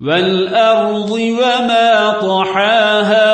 والأرض وما طحاها